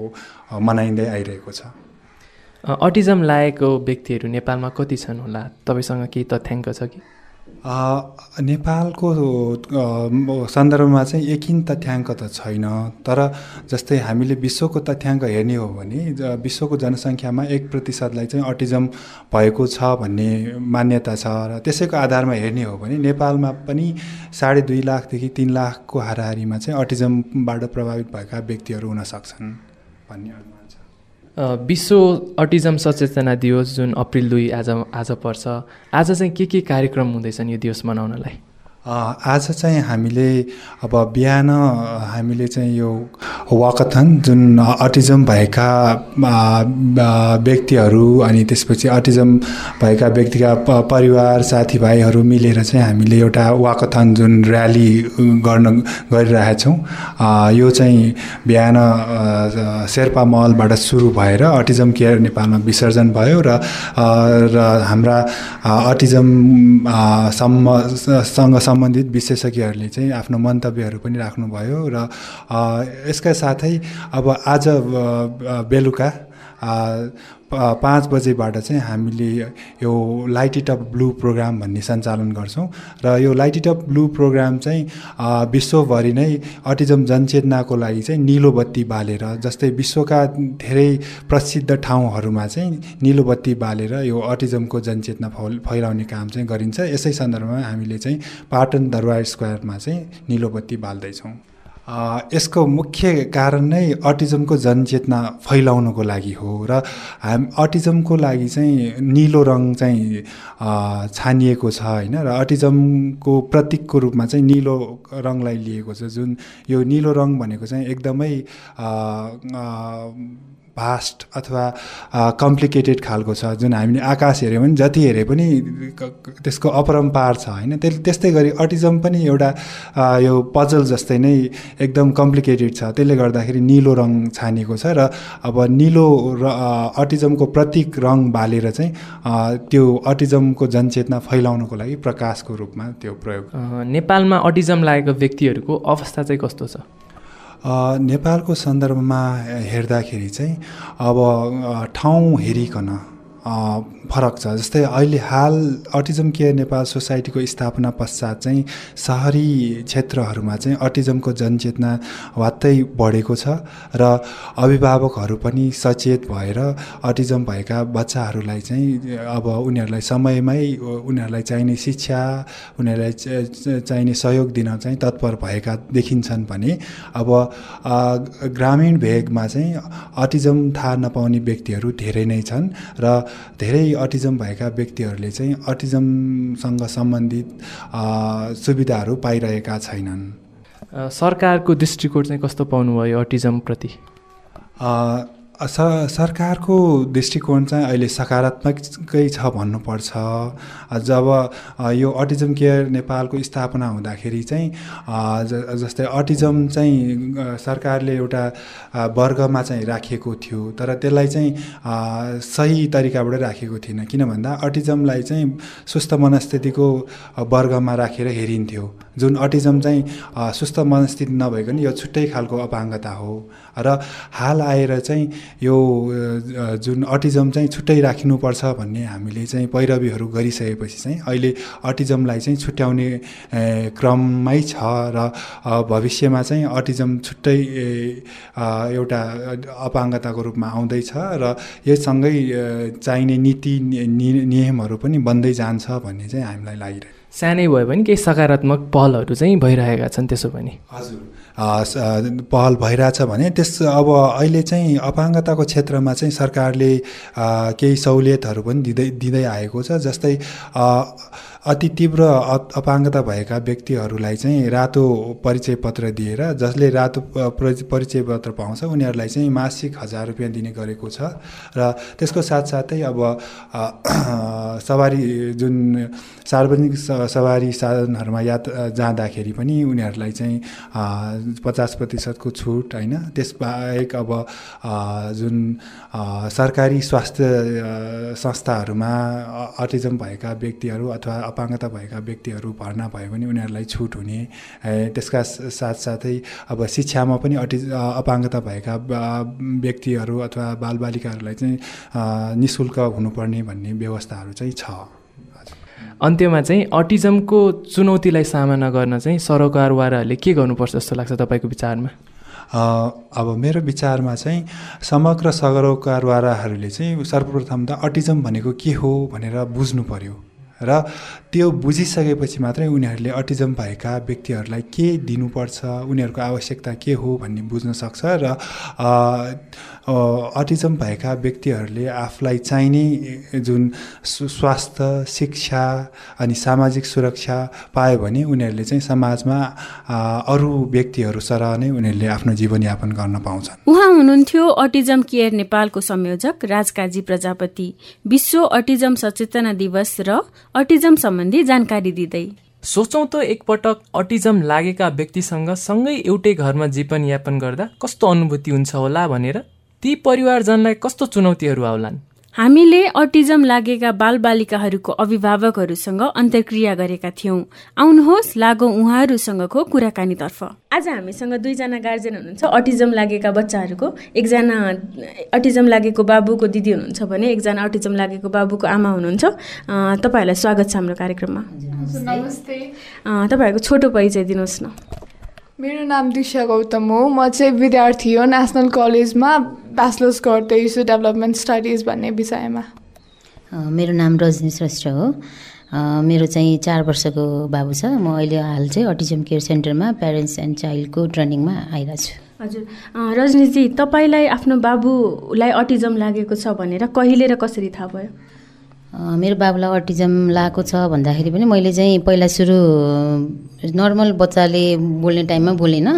मनाइँदै आइरहेको छ। अटिजम लागेको व्यक्तिहरू नेपालमा कति छन् होला? तपाईँसँग केही तथ्याङ्क छ कि? नेपालको सन्दर्भमा चाहिँ एकिन तथ्याङ्क त छैन तर जस्तै हामीले विश्वको तथ्याङ्क हेर्ने हो भने विश्वको जनसङ्ख्यामा एक प्रतिशतलाई चाहिँ अटिजम भएको छ भन्ने मान्यता छ र त्यसैको आधारमा हेर्ने हो भने नेपालमा पनि साढे दुई लाखदेखि तिन लाखको हाराहारीमा चाहिँ अटिजमबाट प्रभावित भएका व्यक्तिहरू हुन सक्छन् भन्ने विश्व अटिजम सचेतना दिवस जुन अप्रिल दुई आज आज पर्छ। आज चाहिँ के के कार्यक्रम हुँदैछन् यो दिवस मनाउनलाई? आज चाहिँ हामीले अब बिहान हामीले चाहिँ यो वाकथन जुन अटिजम भएका व्यक्तिहरू अनि त्यसपछि अटिजम भएका व्यक्तिका परिवार साथीभाइहरू मिलेर चाहिँ हामीले एउटा वाकथन जुन र्याली गर्न गरिरहेछौँ यो चाहिँ बिहान शेर्पा महलबाट सुरु भएर अटिजम केयर नेपालमा विसर्जन भयो र र हाम्रा अटिजम सम्म सँग सम्बन्धित विशेषज्ञहरूले चाहिँ आफ्नो मन्तव्यहरू पनि राख्नुभयो र यसका साथै अब आज बेलुका पाँच बजेबाट चाहिँ हामीले यो light it up blue program भन्ने सञ्चालन गर्छौँ र यो light it up blue program चाहिँ विश्वभरि नै अटिजम जनचेतनाको लागि चाहिँ निलो बत्ती बालेर जस्तै विश्वका धेरै प्रसिद्ध ठाउँहरूमा चाहिँ निलो बत्ती बालेर यो अटिजमको जनचेतना फैलाउने काम चाहिँ गरिन्छ। यसै सन्दर्भमा हामीले चाहिँ पाटन दरबार स्क्वायरमा चाहिँ निलो बत्ती बाल्दैछौँ। यसको मुख्य कारण नै अटिजमको जनचेतना फैलाउनको लागि हो र हाम अटिजमको लागि चाहिँ निलो रङ चाहिँ छानिएको छ होइन र अटिजमको प्रतीकको रूपमा चाहिँ निलो रङलाई लिएको छ जुन यो निलो रङ भनेको चाहिँ एकदमै भास्ट अथवा कम्प्लिकेटेड खालको छ जुन हामीले आकाश हेऱ्यौँ भने जति हेरे पनि त्यसको अपरम्पार छ होइन? त्यस्तै गरी अटिजम पनि एउटा यो पजल जस्तै नै एकदम कम्प्लिकेटेड छ। त्यसले गर्दाखेरि निलो रङ छानिएको छ र अब निलो र अटिजमको प्रतीक रङ बालेर चाहिँ त्यो अटिजमको जनचेतना फैलाउनको लागि प्रकाशको रूपमा त्यो प्रयोग नेपालमा अटिजम लागेको व्यक्तिहरूको अवस्था चाहिँ कस्तो छ? नेपालको सन्दर्भमा हेर्दाखेरि चाहिँ अब ठाउँ हेरिकन फरक छ। जस्तै अहिले हाल अटिजम केयर नेपाल सोसाइटीको स्थापना पश्चात चाहिँ सहरी क्षेत्रहरूमा चाहिँ अटिजमको जनचेतना वात्तै बढेको छ र अभिभावकहरू पनि सचेत भएर अटिजम भएका बच्चाहरूलाई चाहिँ अब उनीहरूलाई समयमै उनीहरूलाई चाहिने शिक्षा उनीहरूलाई चाहिने सहयोग दिन चाहिँ तत्पर भएका देखिन्छन् भने अब ग्रामीण भेगमा चाहिँ अटिजम थाहा नपाउने व्यक्तिहरू धेरै नै छन् र धेरै अटिजम भएका व्यक्तिहरूले चाहिँ अटिजमसँग सम्बन्धित सुविधाहरू पाइरहेका छैनन्। सरकारको दृष्टिकोण चाहिँ कस्तो पाउनुभयो अटिजमप्रति सरकारको दृष्टिकोण चाहिँ अहिले सकारात्मकै छ भन्नुपर्छ। जब यो अटिजम केयर नेपालको स्थापना हुँदाखेरि चाहिँ जस्तै अटिजम चाहिँ सरकारले एउटा वर्गमा चाहिँ राखिएको थियो तर त्यसलाई चाहिँ सही तरिकाबाट राखेको थिएन। किन भन्दा अटिजमलाई चाहिँ सुस्त मनस्थितिको वर्गमा राखेर हेरिन्थ्यो। जुन अटिजम चाहिँ सुस्त मनस्थिति नभइकन यो छुट्टै खालको अपाङ्गता हो। र हाल आएर चाहिँ यो जुन अटिजम चाहिँ छुट्टै राखिनुपर्छ भन्ने हामीले चाहिँ पैरवीहरू गरिसकेपछि चाहिँ अहिले अटिजमलाई चाहिँ छुट्याउने क्रममै छ र भविष्यमा चाहिँ अटिजम छुट्टै एउटा अपाङ्गताको रूपमा आउँदैछ र यससँगै चाहिने नीति नियमहरू पनि बन्दै जान्छ भन्ने चाहिँ हामीलाई लागिरहेको सानै भए पनि केही सकारात्मक पहलहरू चाहिँ भइरहेका छन् त्यसो भने। हजुर। पहल भइरहेछ भने त्यस अब अहिले चाहिँ अपाङ्गताको क्षेत्रमा चाहिँ सरकारले केही सहुलियतहरू पनि दिँदै दिँदै आएको छ। जस्तै अति तीव्र अपाङ्गता भएका व्यक्तिहरूलाई चाहिँ रातो परिचय पत्र दिएर जसले रातो परिचय पत्र पाउँछ उनीहरूलाई चाहिँ मासिक हजार रुपियाँ दिने गरेको छ। र त्यसको साथसाथै अब सवारी जुन सार्वजनिक सवारी साधनहरूमा यात जाँदाखेरि पनि उनीहरूलाई चाहिँ पचास प्रतिशतको छुट होइन? त्यसबाहेक अब जुन सरकारी स्वास्थ्य संस्थाहरूमा अटिजम भएका व्यक्तिहरू अथवा अपाङ्गता भएका व्यक्तिहरू भर्ना भयो भने उनीहरूलाई छुट हुने त्यसका साथसाथै अब शिक्षामा पनि अटि अपाङ्गता भएका व्यक्तिहरू अथवा बालबालिकाहरूलाई चाहिँ अ, निशुल्क हुनुपर्ने भन्ने व्यवस्थाहरू चाहिँ छ। अन्त्यमा चाहिँ अटिजमको चुनौतीलाई सामना गर्न चाहिँ सरकारवालाहरूले के गर्नुपर्छ जस्तो लाग्छ तपाईँको विचारमा? अब मेरो विचारमा चाहिँ समग्र सरोकारवालाहरूले चाहिँ सर्वप्रथम त अटिजम भनेको के हो भनेर बुझ्नु पर्यो। र त्यो बुझिसकेपछि मात्रै उनीहरूले अटिजम भएका व्यक्तिहरूलाई के दिनुपर्छ उनीहरूको आवश्यकता के हो भन्ने बुझ्न सक्छ र अटिजम भएका व्यक्तिहरूले आफूलाई चाहिने जुन स्वास्थ्य शिक्षा अनि सामाजिक सुरक्षा पायो भने उनीहरूले चाहिँ समाजमा अरू व्यक्तिहरू सरह नै उनीहरूले आफ्नो जीवनयापन गर्न पाउँछन्। उहाँ हुनुहुन्थ्यो अटिजम केयर नेपालको संयोजक राजकाजी प्रजापति। विश्व अटिजम सचेतना दिवस र अटिजम सम्बन्धी जानकारी दिँदै। सोचौँ त एकपटक अटिजम लागेका व्यक्तिसँग सँगै एउटै घरमा जीवनयापन गर्दा कस्तो अनुभूति हुन्छ होला भनेर ती परिवारजनलाई कस्तो चुनौतीहरू आउलान्? हामीले अटिजम लागेका बालबालिकाहरूको अभिभावकहरूसँग अन्तर्क्रिया गरेका थियौं। आउनुहोस् लागौ उहाँहरूसँगको कुराकानीतर्फ। आज हामीसँग दुईजना गार्जेन हुनुहुन्छ अटिजम लागेका बच्चाहरूको। एकजना अटिजम लागेको बाबुको दिदी हुनुहुन्छ भने एकजना अटिजम लागेको बाबुको आमा हुनुहुन्छ। तपाईँहरूलाई स्वागत छ हाम्रो कार्यक्रममा। नमस्ते। तपाईँहरूको छोटो परिचय दिनुहोस् न। मेरो नाम दिशा गौतम हो। म चाहिँ विद्यार्थी हो नेसनल कलेजमा ब्याचलर्स गर्दैछु डेभलपमेन्ट स्टडिज भन्ने विषयमा? मेरो नाम रजनी श्रेष्ठ हो। मेरो चाहिँ चार वर्षको बाबु छ। म अहिले हाल चाहिँ अटिजम केयर सेन्टरमा प्यारेन्ट्स एन्ड चाइल्डको ट्रेनिङमा आइरहेको छु। हजुर। रजनीजी तपाईँलाई आफ्नो बाबुलाई अटिजम लागेको छ भनेर कहिले र कसरी थाहा भयो? मेरो बाबुलाई अटिजम लागेको छ भन्दाखेरि पनि मैले चाहिँ पहिला सुरु नर्मल बच्चाले बोल्ने टाइममा बोलेन।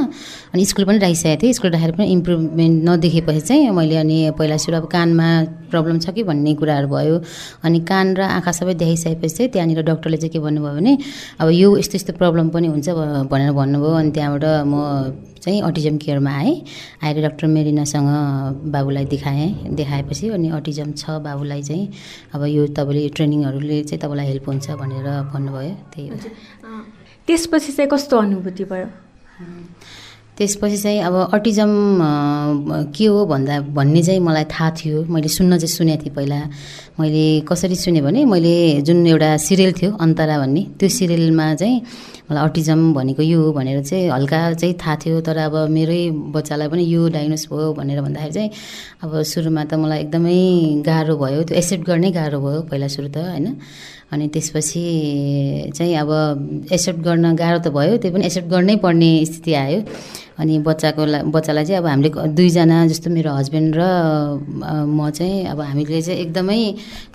अनि स्कुल पनि राखिसकेको थिएँ। स्कुल राखेर पनि इम्प्रुभमेन्ट नदेखेपछि चाहिँ मैले अनि पहिला सुरु अब कानमा प्रब्लम छ कि भन्ने कुराहरू भयो। अनि कान र आँखा सबै देखाइसकेपछि चाहिँ त्यहाँनिर डक्टरले चाहिँ के भन्नुभयो भने अब यो यस्तो यस्तो प्रब्लम पनि हुन्छ भनेर भन्नुभयो। अनि त्यहाँबाट म चाहिँ अटिजम केयरमा आएँ। आएर डक्टर मेरिनासँग बाबुलाई देखाएँ। देखाएपछि अनि अटिजम छ बाबुलाई चाहिँ अब यो तपाईँले ट्रेनिङहरूले चाहिँ तपाईँलाई हेल्प हुन्छ भनेर भन्नुभयो। त्यही हो। त्यसपछि चाहिँ कस्तो अनुभूति भयो? त्यसपछि चाहिँ अब अटिजम के हो भन्दा भन्ने चाहिँ मलाई थाहा थियो। मैले सुन्न चाहिँ सुनेको थिएँ पहिला। मैले कसरी सुनेँ भने मैले जुन एउटा सिरियल थियो अन्तरा भन्ने त्यो सिरियलमा चाहिँ मलाई अटिजम भनेको यो हो भनेर चाहिँ हल्का चाहिँ थाहा थियो। तर अब मेरै बच्चालाई पनि यो डायग्नोस भयो भनेर भन्दाखेरि चाहिँ अब सुरुमा त मलाई एकदमै गाह्रो भयो। त्यो एक्सेप्ट गर्नै गाह्रो भयो पहिला सुरु त होइन? अनि त्यसपछि चाहिँ अब एक्सेप्ट गर्न गाह्रो त भयो त्यो पनि एक्सेप्ट गर्नै पर्ने स्थिति आयो। अनि बच्चाको ला बच्चालाई चाहिँ अब हामीले दुईजना जस्तो मेरो हस्बेन्ड र म चाहिँ अब हामीले चाहिँ एकदमै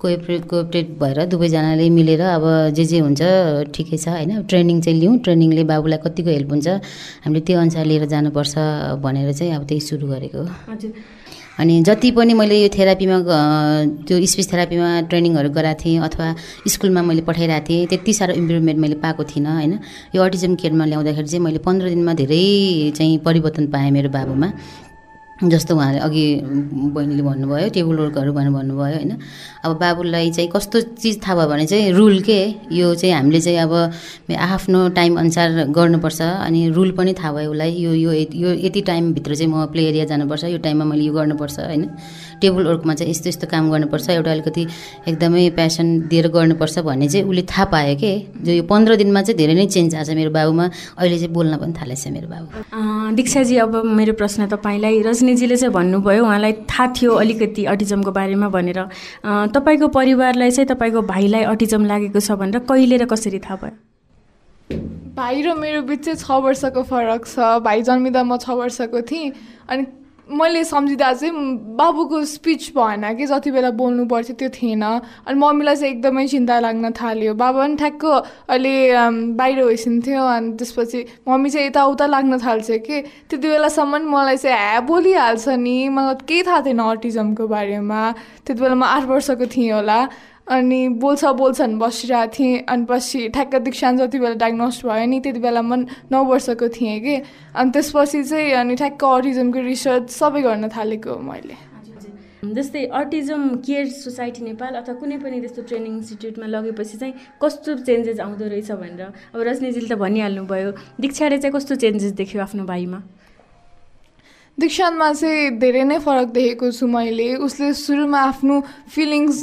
कोअपरेट कोअपरेट भएर दुवैजनाले मिलेर अब जे जे हुन्छ ठिकै छ होइन? ट्रेनिङ चाहिँ लिउँ। ट्रेनिङले बाबुलाई कतिको हेल्प हुन्छ हामीले त्यो अनुसार लिएर जानुपर्छ भनेर चाहिँ अब त्यही सुरु गरेको हो। हजुर। अनि जति पनि मैले यो थेरापीमा त्यो स्पिच थेरापीमा ट्रेनिङहरू गराएको थिएँ अथवा स्कुलमा मैले पठाइरहेको थिएँ त्यति साह्रो इम्प्रुभमेन्ट मैले पाएको थिइनँ होइन। यो अटिजम केयरमा ल्याउँदाखेरि चाहिँ मैले पन्ध्र दिनमा धेरै चाहिँ परिवर्तन पाएँ मेरो बाबुमा। जस्तो उहाँले अघि बहिनीले भन्नुभयो टेबल वर्कहरू भनेर भन्नुभयो होइन। अब बाबुलाई चाहिँ कस्तो चिज थाहा भयो भने चाहिँ रुल के? यो चाहिँ हामीले चाहिँ अब आफ्नो टाइम अनुसार गर्नुपर्छ अनि रुल पनि थाहा भयो उसलाई। यो यो यो यति टाइमभित्र चाहिँ म प्ले एरिया जानुपर्छ यो टाइममा मैले यो गर्नुपर्छ होइन। टेबल वर्कमा चाहिँ यस्तो यस्तो काम गर्नुपर्छ एउटा अलिकति एकदमै प्यासन दिएर गर्नुपर्छ भन्ने चाहिँ उसले थाहा पायो कि? जो यो पन्ध्र दिनमा चाहिँ धेरै नै चेन्ज आएको छ मेरो बाबुमा। अहिले चाहिँ बोल्न पनि थालेको छ मेरो बाबु। दीक्षाजी अब मेरो प्रश्न तपाईँलाई रजनीजीले चाहिँ भन्नुभयो उहाँलाई थाहा थियो अलिकति अटिजमको बारेमा भनेर। तपाईँको परिवारलाई चाहिँ तपाईँको भाइलाई अटिजम लागेको छ भनेर कहिले र कसरी थाहा भयो? भाइ र मेरो बिच चाहिँ छ वर्षको फरक छ। भाइ जन्मिँदा म छ वर्षको थिएँ अनि मैले सम्झिँदा चाहिँ बाबुको स्पिच भएन कि जति बेला बोल्नु पर्थ्यो त्यो थिएन। अनि मम्मीलाई चाहिँ एकदमै चिन्ता लाग्न थाल्यो। बाबा पनि ठ्याक्क अहिले बाहिर भइसिन्थ्यो अनि त्यसपछि मम्मी चाहिँ यताउता लाग्न थाल्छ कि। त्यति बेलासम्म मलाई चाहिँ ह्या बोलिहाल्छ नि। मलाई केही थाहा थिएन अटिजमको बारेमा। त्यति बेला म आठ वर्षको थिएँ होला। अनि बोल्छ बोल्छन् बसिरहेको थिएँ। अनि पछि ठ्याक्क दीक्षान्त जति बेला डायग्नोस भयो नि त्यति बेला म नौ वर्षको थिएँ कि। अनि त्यसपछि चाहिँ अनि ठ्याक्क अटिजमको रिसर्च सबै गर्न थालेको मैले। जस्तै अटिजम केयर सोसाइटी नेपाल अथवा कुनै पनि त्यस्तो ट्रेनिङ इन्स्टिट्युटमा लगेपछि चाहिँ कस्तो चेन्जेस आउँदो रहेछ भनेर अब रजनीजीले त भनिहाल्नुभयो दीक्षाले चाहिँ कस्तो चेन्जेस देख्यो आफ्नो भाइमा? दीक्षान्तमा चाहिँ धेरै नै फरक देखेको छु मैले। उसले सुरुमा आफ्नो फिलिङ्स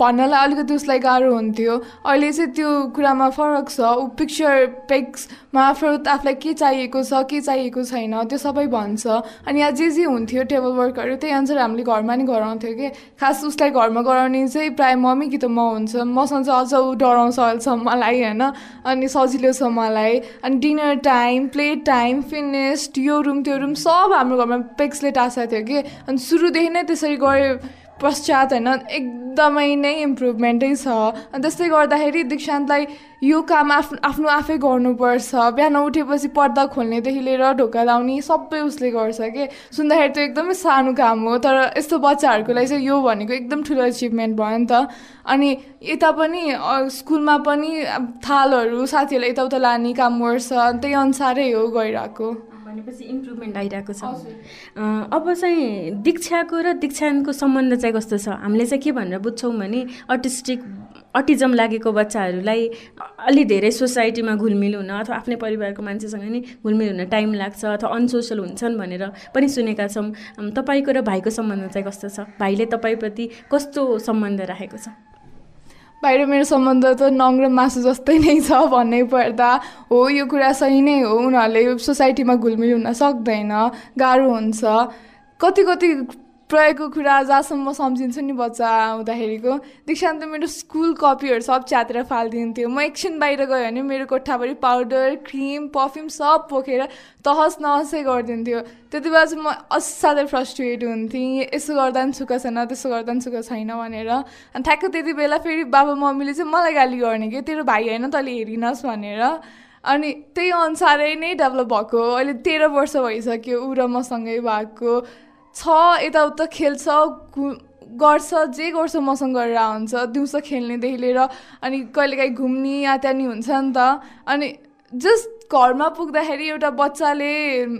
भन्नलाई अलिकति उसलाई गाह्रो हुन्थ्यो। अहिले चाहिँ त्यो कुरामा फरक छ। ऊ पिक्चर पेक्समा आफू आफूलाई के चाहिएको छ के चाहिएको छैन त्यो सबै भन्छ। अनि यहाँ जे जे हुन्थ्यो टेबल वर्कहरू त्यही अनुसार हामीले घरमा नि गराउँथ्यो कि। खास उसलाई घरमा गराउने चाहिँ प्रायः मम्मी कि त म हुन्छ। मसँग चाहिँ अझ ऊ डराउँछ अहिलेसम्म मलाई होइन। अनि सजिलो छ मलाई। अनि dinner time play time finished यो रुम त्यो रुम सब हाम्रो घरमा पेक्सले टाँसेको थियो कि। अनि सुरुदेखि नै त्यसरी गऱ्यो पश्चात होइन एकदमै नै इम्प्रुभमेन्टै छ। अनि त्यस्तै गर्दाखेरि दीक्षान्तलाई यो काम आफ्नो आफ्नो आफै गर्नुपर्छ। बिहान उठेपछि पर्दा खोल्नेदेखि लिएर ढोका लाउने सबै उसले गर्छ कि? सुन्दाखेरि त्यो एकदमै सानो काम हो तर यस्तो बच्चाहरूको लागि चाहिँ यो भनेको एकदम ठुलो एचिभमेन्ट भयो नि त। अनि यता पनि स्कुलमा पनि थालहरू साथीहरूलाई यताउता लाने काम गर्छ त्यही अनुसारै हो गइरहेको। भनेपछि इम्प्रुभमेन्ट आइरहेको छ। अब चाहिँ दीक्षाको र दीक्षान्तको सम्बन्ध चाहिँ कस्तो छ? हामीले चाहिँ के भनेर बुझ्छौँ भने अटिस्टिक अटिजम लागेको बच्चाहरूलाई अलि धेरै सोसाइटीमा घुलमिल हुन अथवा आफ्नै परिवारको मान्छेसँग नि घुलमिल हुन टाइम लाग्छ अथवा अनसोसल हुन्छन् भनेर पनि सुनेका छौँ। तपाईँको र भाइको सम्बन्ध चाहिँ कस्तो छ? भाइले तपाईँप्रति कस्तो सम्बन्ध राखेको छ? बाहिर मेरो सम्बन्ध त नङ र मासु जस्तै नै छ भन्नै पर्दा हो यो कुरा सही नै हो। उनीहरूले सोसाइटीमा घुलमिल हुन सक्दैन गाह्रो हुन्छ। कति कति प्रयोगको कुरा जहाँसम्म सम्झिन्छु नि बच्चा आउँदाखेरिको। दीक्षान्त मेरो स्कुल कपीहरू सब च्यातेर फालिदिन्थ्यो। म एकछिन बाहिर गयो भने मेरो कोठाभरि पाउडर क्रिम पर्फ्युम सब पोखेर तहस नहसै गरिदिन्थ्यो। त्यति बेला चाहिँ म असाध्यै फ्रस्ट्रेट हुन्थेँ। यसो गर्दा पनि सुख छैन त्यसो गर्दा पनि सुख छैन भनेर। अनि ठ्याक्क त्यति बेला फेरि बाबा मम्मीले चाहिँ मलाई गाली गर्ने कि तेरो भाइ होइन तैँले हेरिनस् भनेर। अनि त्यही अनुसारै नै डेभलप भएको। अहिले तेह्र वर्ष भइसक्यो ऊ र मसँगै भएको। छ यताउता खेल्छ गर्छ जे गर्छ मसँग गरेर हुन्छ दिउँसो खेल्नेदेखि लिएर अनि कहिलेकाहीँ घुम्ने या त्यहाँ हुन्छ नि त। अनि जस्ट घरमा पुग्दाखेरि एउटा बच्चाले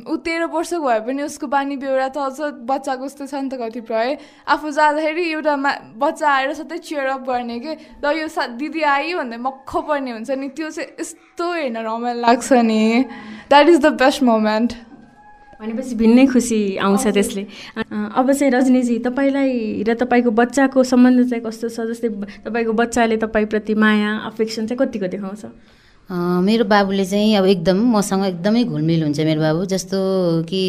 ऊ तेह्र वर्षको भए पनि उसको बानी बेहोरा त अझ बच्चाको जस्तो छ नि त कतिपय आफू जाँदाखेरि एउटा मा बच्चा आएर सधैँ चियर अप गर्ने कि ल यो सा दिदी आयो भन्दा मक्ख पर्ने हुन्छ नि त्यो चाहिँ यस्तो हेर्न रमाइलो लाग्छ नि। That is the best moment भनेपछि भिन्नै खुसी आउँछ त्यसले। अब चाहिँ रजनीजी तपाईँलाई र तपाईँको बच्चाको सम्बन्ध चाहिँ कस्तो छ? जस्तै तपाईँको बच्चाले तपाईँप्रति माया अफेक्सन चाहिँ कतिको देखाउँछ? मेरो बाबुले चाहिँ अब एकदम मसँग एकदमै घुलमिल हुन्छ मेरो बाबु। जस्तो कि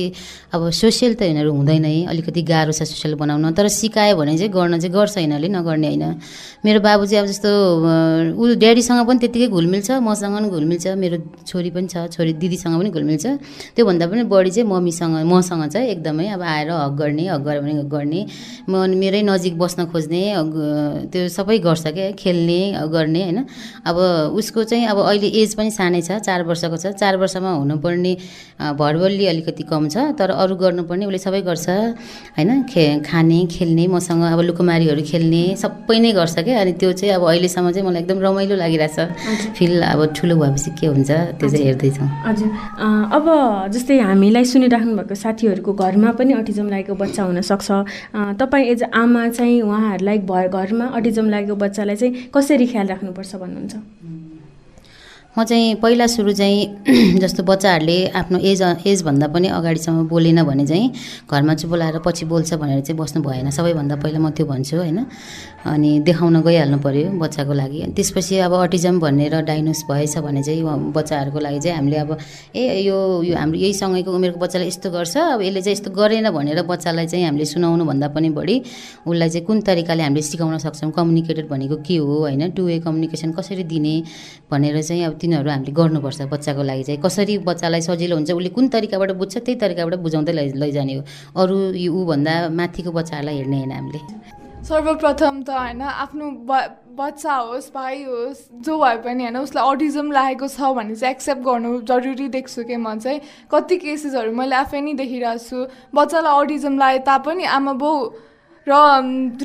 अब सोसियल त यिनीहरू हुँदैन है अलिकति गाह्रो छ सोसियल बनाउन तर सिकायो भने चाहिँ गर्न चाहिँ गर्छ यिनीहरूले नगर्ने होइन। मेरो बाबु चाहिँ अब जस्तो ऊ ड्याडीसँग पनि त्यत्तिकै घुलमिल छ मसँग पनि घुलमिल छ मेरो छोरी पनि छ छोरी दिदीसँग पनि घुलमिल छ। त्योभन्दा पनि बढी चाहिँ मम्मीसँग मसँग चाहिँ एकदमै अब आएर हक गर्ने हक गऱ्यो भने गर्ने। म मेरै नजिक बस्न खोज्ने त्यो सबै गर्छ क्या खेल्ने गर्ने होइन। अब उसको चाहिँ अब अहिले एज पनि सानै छ चार वर्षको छ। चार वर्षमा हुनुपर्ने भरबल्ली अलिकति कम छ तर अरू गर्नुपर्ने उसले सबै गर्छ। होइन? खे खाने खेल्ने मसँग अब लुकुमारीहरू खेल्ने सबै नै गर्छ क्या अनि त्यो चाहिँ अब अहिलेसम्म चाहिँ मलाई एकदम रमाइलो लागिरहेछ। फिल अब ठुलो भएपछि के हुन्छ त्यो चाहिँ हेर्दैछौँ। हजुर। अब जस्तै हामीलाई सुनिराख्नु भएको साथीहरूको घरमा पनि अटिजम लागेको बच्चा हुनसक्छ तपाईँ एज आमा चाहिँ उहाँहरूलाई घरमा अटिजम लागेको बच्चालाई चाहिँ कसरी ख्याल राख्नुपर्छ भन्नुहुन्छ? म चाहिँ पहिला सुरु चाहिँ जस्तो बच्चाहरूले आफ्नो एज एजभन्दा पनि अगाडिसम्म बोलेन भने चाहिँ घरमा चाहिँ बोलाएर पछि बोल्छ भनेर चाहिँ बस्नु भएन। सबैभन्दा पहिला म त्यो भन्छु होइन? अनि देखाउन गइहाल्नु पऱ्यो बच्चाको लागि। अनि त्यसपछि अब अटिजम भनेर डाइग्नोस भएछ भने चाहिँ बच्चाहरूको लागि चाहिँ हामीले अब ए यो यो हाम्रो यही सँगैको उमेरको बच्चालाई यस्तो गर्छ। अब यसले चाहिँ यस्तो गरेन भनेर बच्चालाई चाहिँ हामीले सुनाउनु भन्दा पनि बढी उसलाई चाहिँ कुन तरिकाले हामीले सिकाउन सक्छौँ? कम्युनिकेटेड भनेको के हो होइन? टु वे कम्युनिकेसन कसरी दिने? भनेर चाहिँ अब तिनीहरू हामीले गर्नुपर्छ बच्चाको लागि चाहिँ। कसरी बच्चालाई सजिलो हुन्छ उसले कुन तरिकाबाट बुझ्छ त्यही तरिकाबाट बुझाउँदै लै लैजाने हो। अरू ऊभन्दा माथिको बच्चाहरूलाई हेर्ने होइन हामीले। सर्वप्रथम त होइन आफ्नो ब बच्चा होस् भाइ होस् जो भए पनि होइन उसलाई अटिजम लागेको छ भने चाहिँ एक्सेप्ट गर्नु जरुरी देख्छु कि म चाहिँ। कति केसेसहरू मैले आफै नै देखिरहेको छु। बच्चालाई अटिजम लागे तापनि आमा बाउ र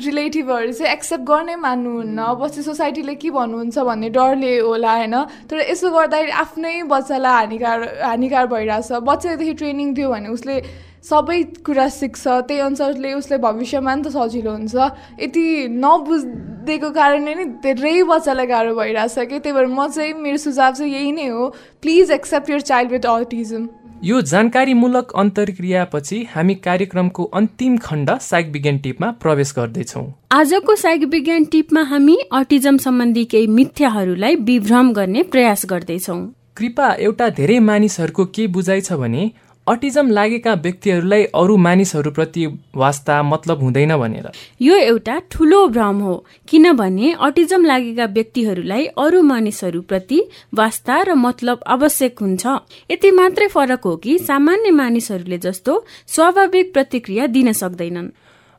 रिलेटिभहरू चाहिँ एक्सेप्ट गर्नै मान्नुहुन्न। पछि सोसाइटीले के भन्नुहुन्छ भन्ने डरले होला होइन? तर यसो गर्दाखेरि आफ्नै बच्चालाई हानिकार हानिकार भइरहेछ। बच्चादेखि ट्रेनिङ दियो भने उसले सबै कुरा सिक्छ। त्यही अनुसारले उसले भविष्यमा नि त सजिलो हुन्छ। यति नबुझिदिएको कारणले नै धेरै बच्चालाई गाह्रो भइरहेछ कि? त्यही भएर म चाहिँ मेरो सुझाव चाहिँ यही नै हो। Please accept your child with autism यो जानकारीमूलक अन्तर्क्रियापछि हामी कार्यक्रमको अन्तिम खण्ड साइक विज्ञान टिपमा प्रवेश गर्दैछौँ। आजको साइक विज्ञान टिपमा हामी अटिजम सम्बन्धी केही मिथ्याहरूलाई विभ्रम गर्ने प्रयास गर्दैछौँ। कृपा एउटा धेरै मानिसहरूको के बुझाइ छ भने अटिजम लागेका व्यक्तिहरूलाई अरू मानिसहरूप्रति वास्ता मतलब हुँदैन भनेर। यो एउटा ठुलो भ्रम हो किनभने अटिजम लागेका व्यक्तिहरूलाई अरू मानिसहरूप्रति वास्ता र मतलब आवश्यक हुन्छ। यति मात्रै फरक हो कि सामान्य मानिसहरूले जस्तो स्वाभाविक प्रतिक्रिया दिन सक्दैनन्।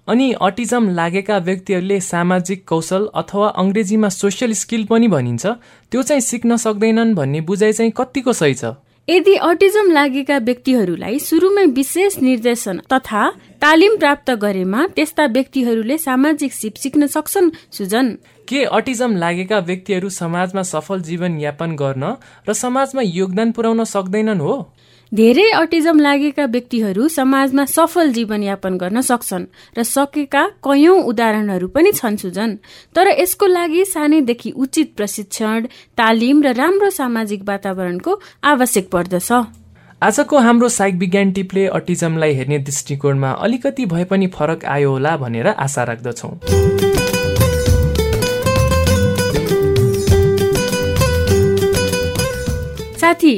अनि अटिजम लागेका व्यक्तिहरूले सामाजिक कौशल अथवा अङ्ग्रेजीमा सोसियल स्किल पनि भनिन्छ। त्यो चाहिँ सिक्न सक्दैनन् भन्ने बुझाइ चाहिँ कतिको सही छ? यदि अटिजम लागेका व्यक्तिहरूलाई सुरुमै विशेष निर्देशन तथा तालिम प्राप्त गरेमा त्यस्ता व्यक्तिहरूले सामाजिक सिप सिक्न सक्छन् सुजन। के अटिजम लागेका व्यक्तिहरू समाजमा सफल जीवन यापन गर्न र समाजमा योगदान पुर्याउन सक्दैनन् हो? धेरै अटिजम लागेका व्यक्तिहरू समाजमा सफल जीवनयापन गर्न सक्छन् र सकेका कयौं उदाहरणहरू पनि छन् सुजन। तर यसको लागि सानैदेखि उचित प्रशिक्षण तालिम र राम्रो सामाजिक वातावरणको आवश्यक पर्दछ। आजको हाम्रो साइक विज्ञान टिपले अटिजमलाई हेर्ने दृष्टिकोणमा अलिकति भए पनि फरक आयो होला भनेर आशा राख्दछौ। साथी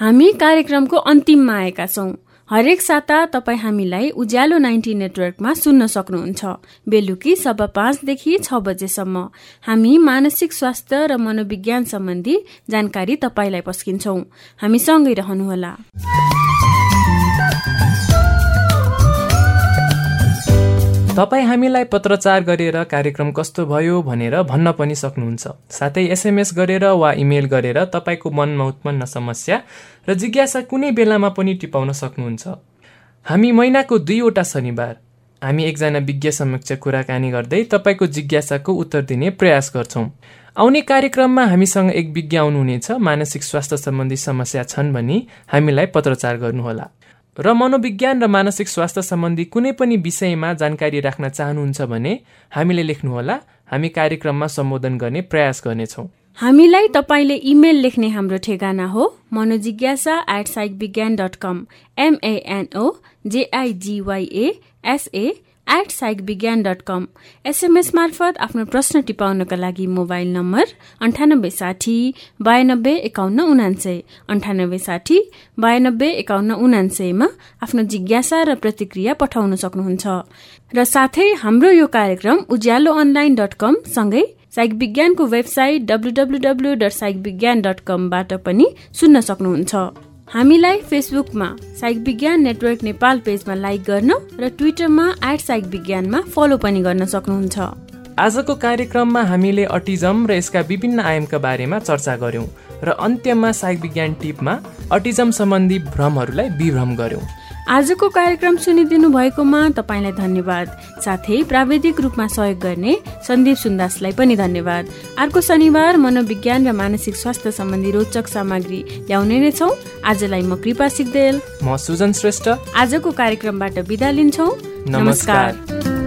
हामी कार्यक्रमको अन्तिममा आएका छौँ। हरेक साता तपाईँ हामीलाई उज्यालो नाइन्टी नेटवर्कमा सुन्न सक्नुहुन्छ। बेलुकी सब पाँचदेखि छ बजेसम्म। हामी मानसिक स्वास्थ्य र मनोविज्ञान सम्बन्धी जानकारी तपाईँलाई पस्किन्छौ। हामी सँगै रहनुहोला। तपाईँ हामीलाई पत्रचार गरेर कार्यक्रम कस्तो भयो भनेर भन्न पनि सक्नुहुन्छ। साथै एसएमएस गरेर वा इमेल गरेर तपाईँको मनमा उत्पन्न समस्या र जिज्ञासा कुनै बेलामा पनि टिपाउन सक्नुहुन्छ। हामी महिनाको दुईवटा शनिबार। हामी एकजना विज्ञ समक्ष कुराकानी गर्दै तपाईँको जिज्ञासाको उत्तर दिने प्रयास गर्छौँ। आउने कार्यक्रममा हामीसँग एक विज्ञ आउनुहुनेछ मानसिक स्वास्थ्य सम्बन्धी समस्या छन् भनी हामीलाई पत्रचार गर्नुहोला। र मनोविज्ञान र मानसिक स्वास्थ्य सम्बन्धी कुनै पनि विषयमा जानकारी राख्न चाहनुहुन्छ भने हामीले लेख्नुहोला। हामी कार्यक्रममा सम्बोधन गर्ने प्रयास गर्नेछौँ। हामीलाई तपाईँले इमेल लेख्ने हाम्रो ठेगाना हो Manojigyasa at psych Vigyan dot com M N O J I G Y A S A at psych Vigyan dot com SMS मार्फत आफ्नो प्रश्न टिपाउनका लागि मोबाइल नम्बर अन्ठानब्बे साठी बयानब्बे एकाउन्न उनान्सय अन्ठानब्बे साठी बयानब्बे एकाउन्न उनान्सयमा आफ्नो जिज्ञासा र प्रतिक्रिया पठाउन सक्नुहुन्छ। र साथै हाम्रो यो कार्यक्रम उज्यालो अनलाइन डट कम सँगै साइक विज्ञानको website W W W dot psych Vigyan dot कमबाट पनि सुन्न सक्नुहुन्छ। हामीलाई फेसबुकमा साइक विज्ञान नेटवर्क नेपाल पेजमा लाइक गर्न र ट्विटरमा एट साइक विज्ञानमा फलो पनि गर्न सक्नुहुन्छ। आजको कार्यक्रममा हामीले अटिजम र यसका विभिन्न आयामका बारेमा चर्चा गर्यौं र अन्त्यमा साइक विज्ञान टिपमा अटिजम सम्बन्धी भ्रमहरूलाई विभ्रम गऱ्यौँ। आजको कार्यक्रम सुनिदिनु भएकोमा तपाईँलाई धन्यवाद। साथै प्राविधिक रूपमा सहयोग गर्ने सन्दीप सुन्दासलाई पनि धन्यवाद। अर्को शनिबार मनोविज्ञान र मानसिक स्वास्थ्य सम्बन्धी रोचक सामग्री ल्याउने नै छौँ। आजलाई म कृपा सिक्देल म सुजन श्रेष्ठ। आजको कार्यक्रमबाट बिदा लिन्छौँ। नमस्कार।